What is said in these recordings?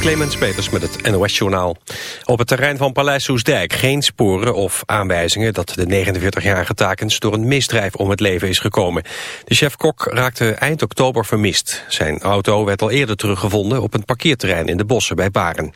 Clemens Peters met het NOS-journaal. Op het terrein van Paleis Soesdijk geen sporen of aanwijzingen... dat de 49-jarige Takens door een misdrijf om het leven is gekomen. De chef-kok raakte eind oktober vermist. Zijn auto werd al eerder teruggevonden op een parkeerterrein in de bossen bij Baren.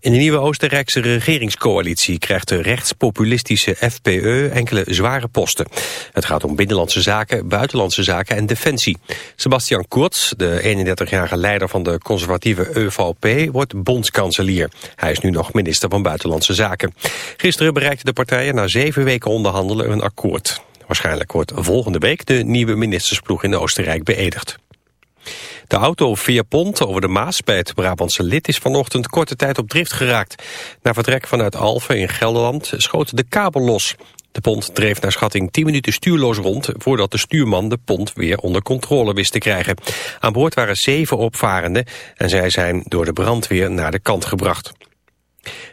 In de nieuwe Oostenrijkse regeringscoalitie krijgt de rechtspopulistische FPE enkele zware posten. Het gaat om binnenlandse zaken, buitenlandse zaken en defensie. Sebastian Kurz, de 31-jarige leider van de conservatieve EVP, wordt bondskanselier. Hij is nu nog minister van Buitenlandse Zaken. Gisteren bereikte de partijen na zeven weken onderhandelen een akkoord. Waarschijnlijk wordt volgende week de nieuwe ministersploeg in Oostenrijk beëdigd. De auto via Pont over de Maas bij het Brabantse Lid is vanochtend korte tijd op drift geraakt. Na vertrek vanuit Alphen in Gelderland schoot de kabel los. De pont dreef naar schatting 10 minuten stuurloos rond... voordat de stuurman de pont weer onder controle wist te krijgen. Aan boord waren zeven opvarenden en zij zijn door de brandweer naar de kant gebracht.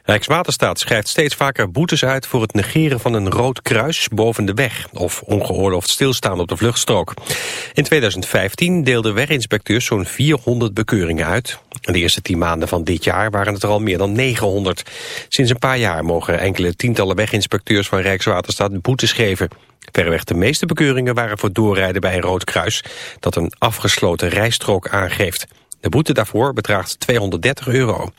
Rijkswaterstaat schrijft steeds vaker boetes uit voor het negeren van een rood kruis boven de weg of ongeoorloofd stilstaan op de vluchtstrook. In 2015 deelden weginspecteurs zo'n 400 bekeuringen uit. De eerste tien maanden van dit jaar waren het er al meer dan 900. Sinds een paar jaar mogen enkele tientallen weginspecteurs van Rijkswaterstaat boetes geven. Verreweg de meeste bekeuringen waren voor doorrijden bij een rood kruis dat een afgesloten rijstrook aangeeft. De boete daarvoor bedraagt 230 euro.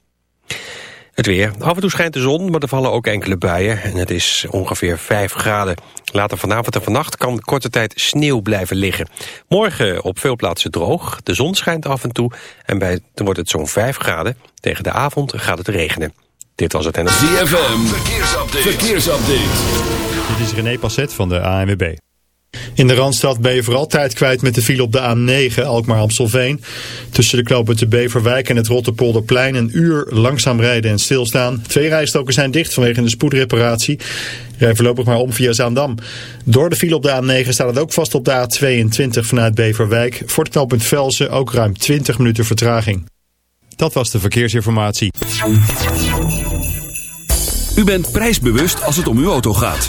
Het weer. Af en toe schijnt de zon, maar er vallen ook enkele buien. En het is ongeveer 5 graden. Later vanavond en vannacht kan korte tijd sneeuw blijven liggen. Morgen op veel plaatsen droog. De zon schijnt af en toe. En bij, dan wordt het zo'n 5 graden. Tegen de avond gaat het regenen. Dit was het NLV. ZFM. Verkeersupdate. Verkeersupdate. Dit is René Passet van de ANWB. In de Randstad ben je vooral tijd kwijt met de file op de A9 Alkmaar-Amstelveen. Tussen de knopen Beverwijk en het Rotterpolderplein een uur langzaam rijden en stilstaan. Twee rijstoken zijn dicht vanwege de spoedreparatie. Rij voorlopig maar om via Zaandam. Door de file op de A9 staat het ook vast op de A22 vanuit Beverwijk. Voor het knooppunt Velsen ook ruim 20 minuten vertraging. Dat was de verkeersinformatie. U bent prijsbewust als het om uw auto gaat.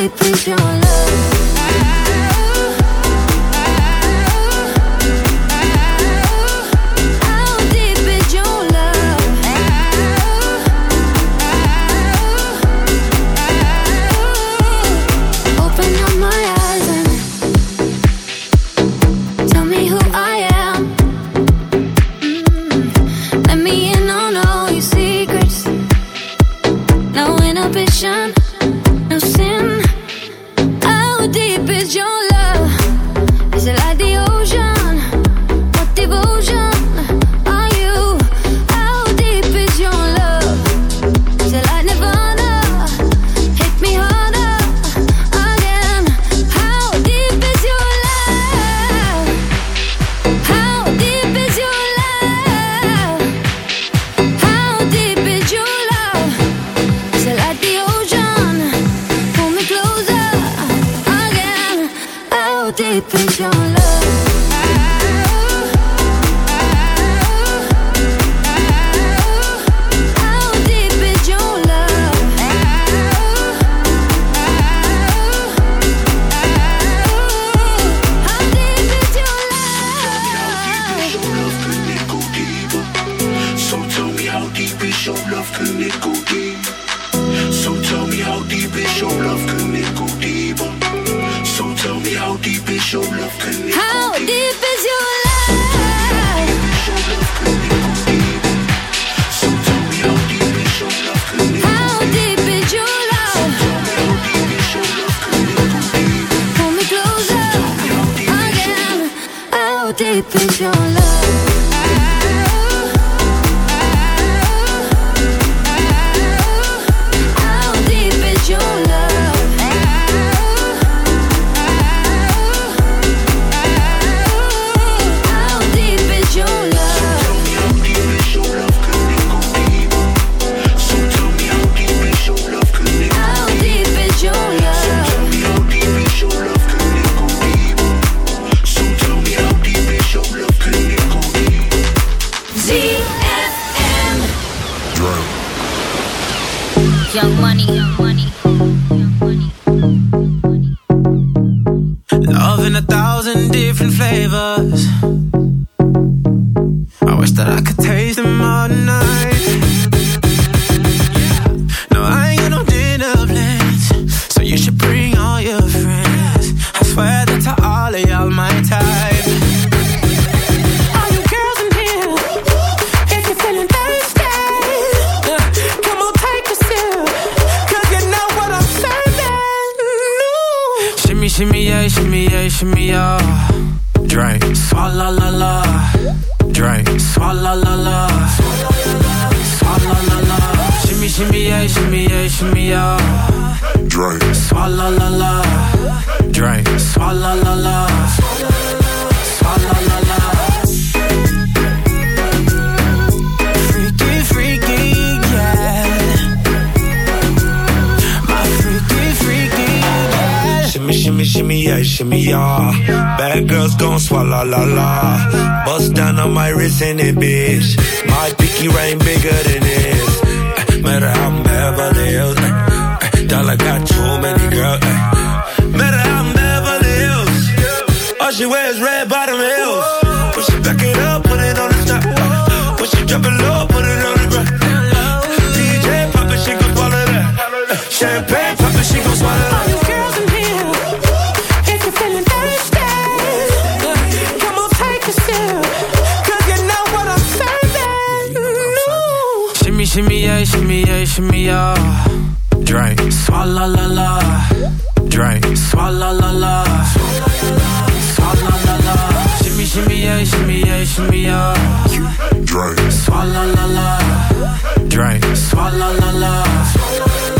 baby, please join. with gon' swallow la la. Bust down on my wrist in it, bitch. My pinky ring bigger than this. Eh, Matter how I'm Beverly Hills. eh, eh, Dollar got too many girls. Matter how I'm Beverly Hills. All she wears red bottom heels. When she back it up, put it on the top. When she drop it low, put it on the ground. DJ pop it, she gon' swallow that. Champagne yeah, shimmy, yeah, shimmy, yeah. Drink, swalla la la. Drink, swalla la la. Swalla la la. Shimmy, shimmy, yeah, shimmy, yeah, shimmy, yeah. Drink, swalla la la. Drink, swalla la la.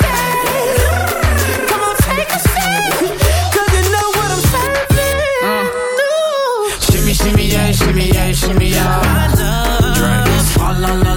shimmy, shimmy, yeah. Drink, la la.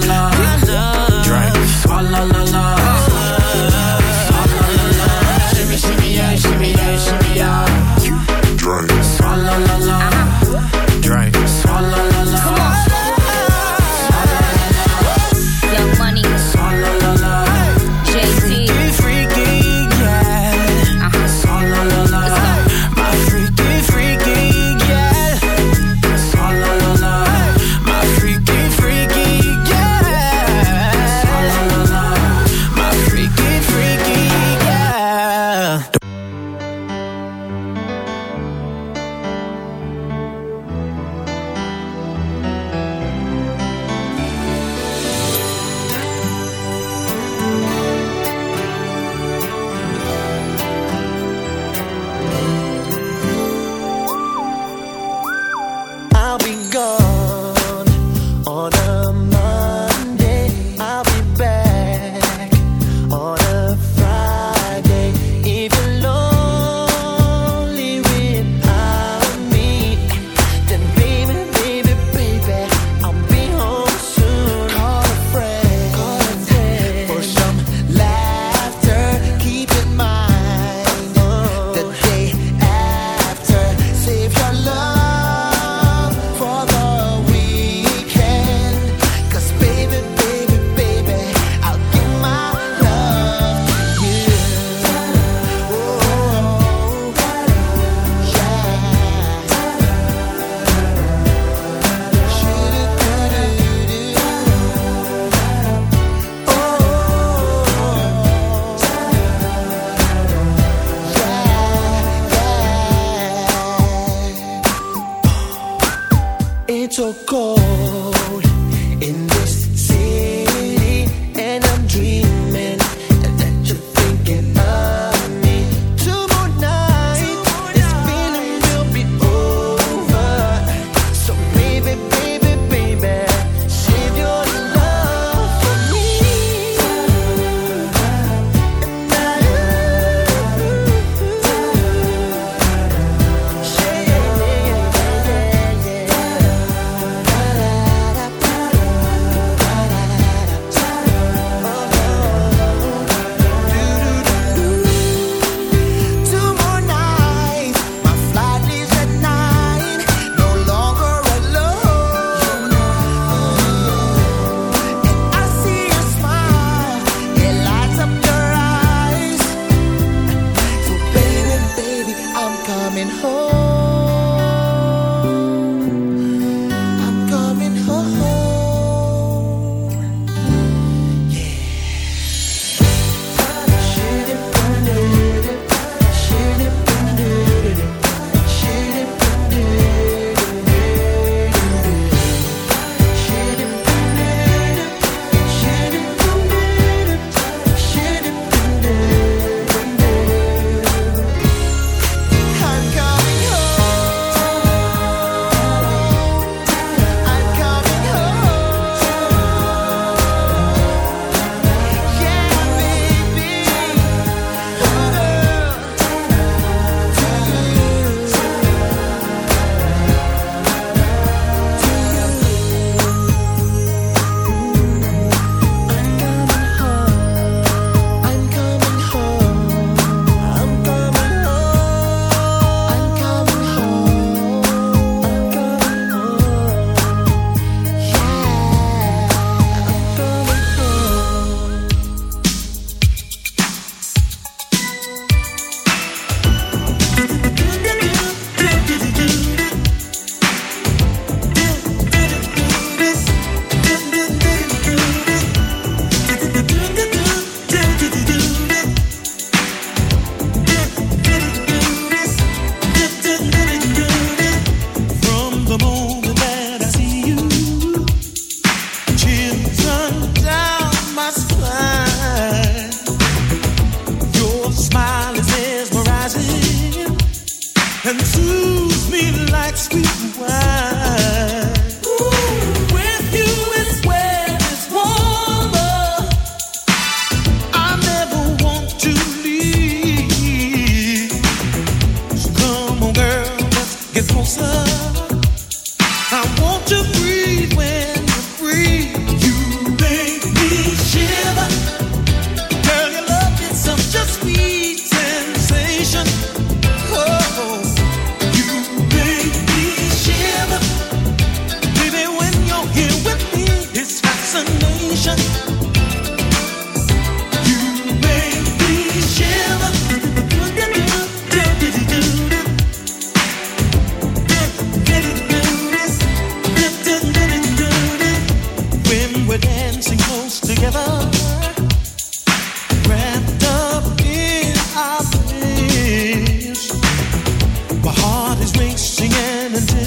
It's so cold.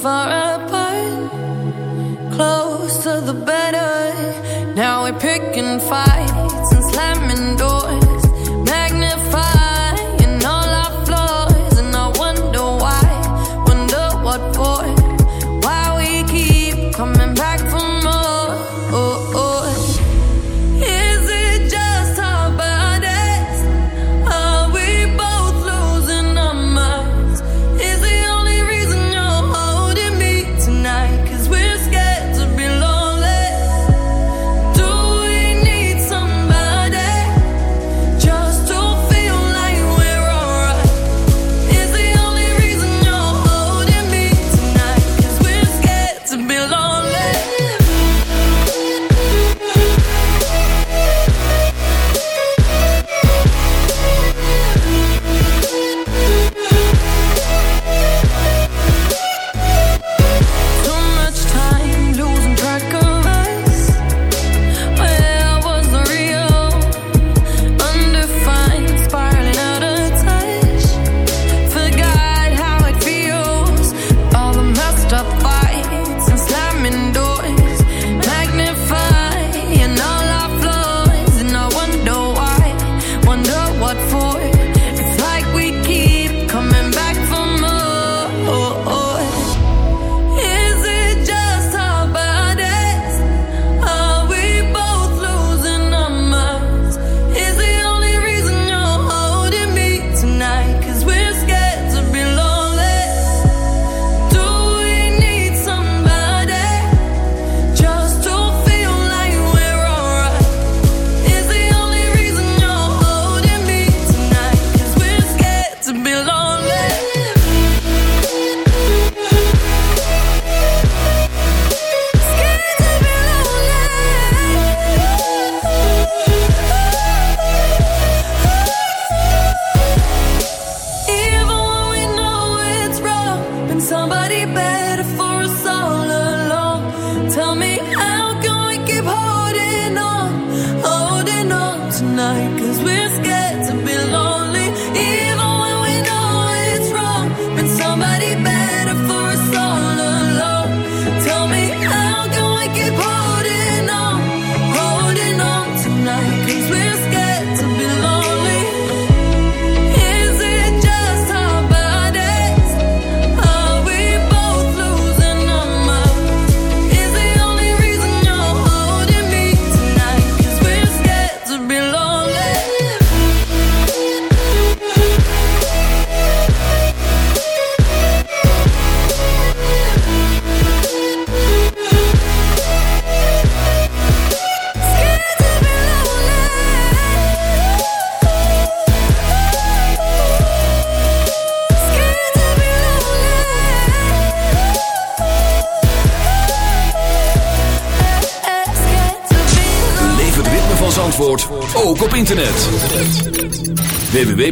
for a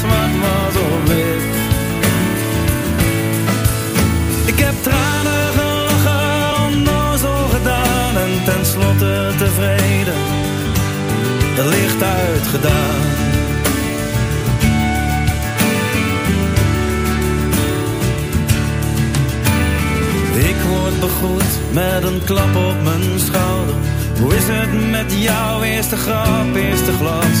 wat was of. Ik heb tranen gelachen, onnozel gedaan en tenslotte tevreden, het licht uitgedaan. Ik word begroet met een klap op mijn schouder. Hoe is het met jouw eerste grap, eerste glas?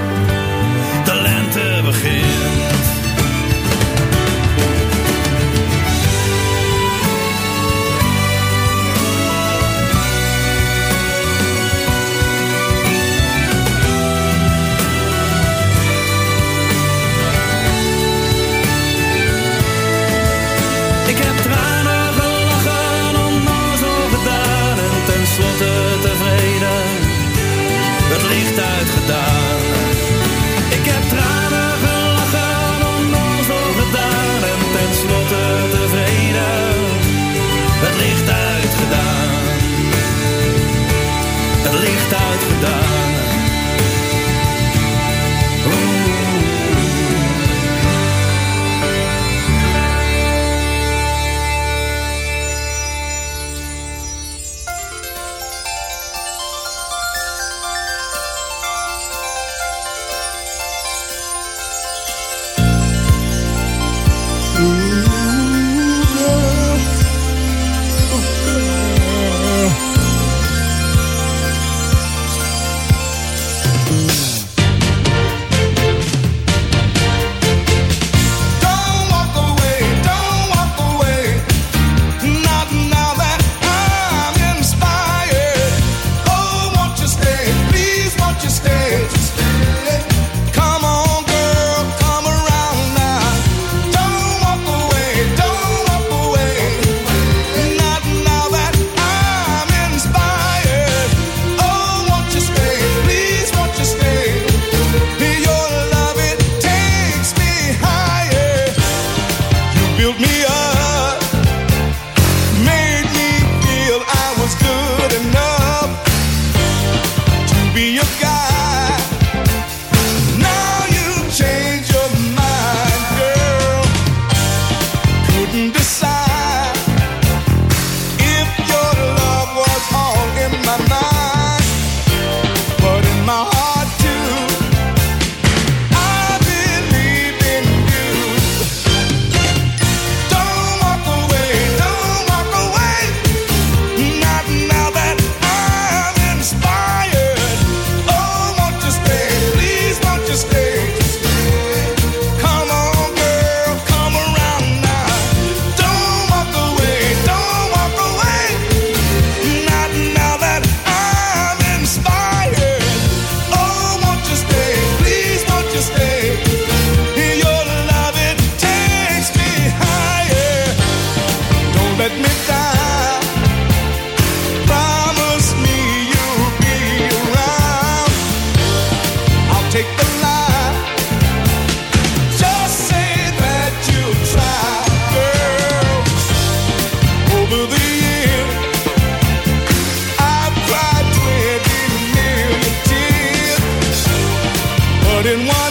Didn't want.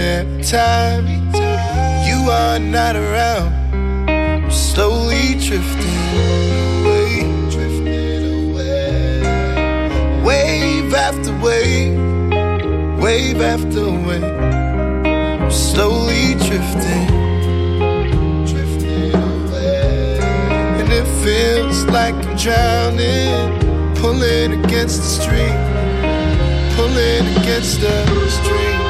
every time you are not around, I'm slowly drifting away, drifting away. Wave after wave, wave after wave, I'm slowly drifting, drifting away. And it feels like I'm drowning, pulling against the stream, pulling against the stream.